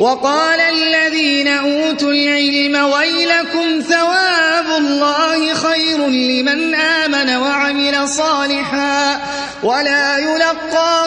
وقال الذين أوتوا العلم ويلكم ثواب الله خير لمن آمن وعمل صالحا ولا يلقاها